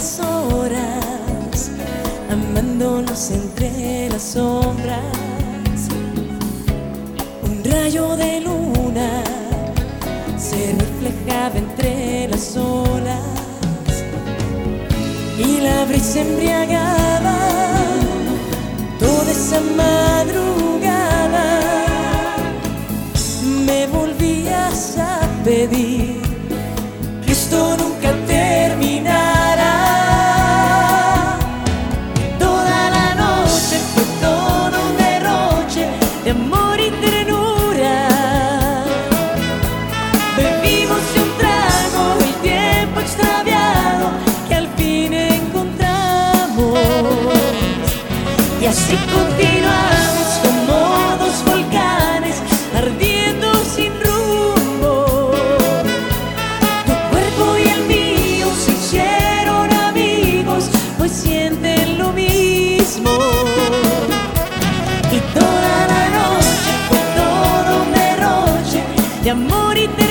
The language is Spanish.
las horas, amándonos entre las sombras. Un rayo de luna se reflejaba entre las olas y la brisa embriagaba toda esa madrugada. Me volvías a pedir de amor y ternura. Bebimos un trago el tiempo extraviado que al fin encontramos. Y así continuamos como dos volcanes ardiendo sin rumbo. Tu cuerpo y el mío se hicieron amigos, pues sienten lo mismo. De amor y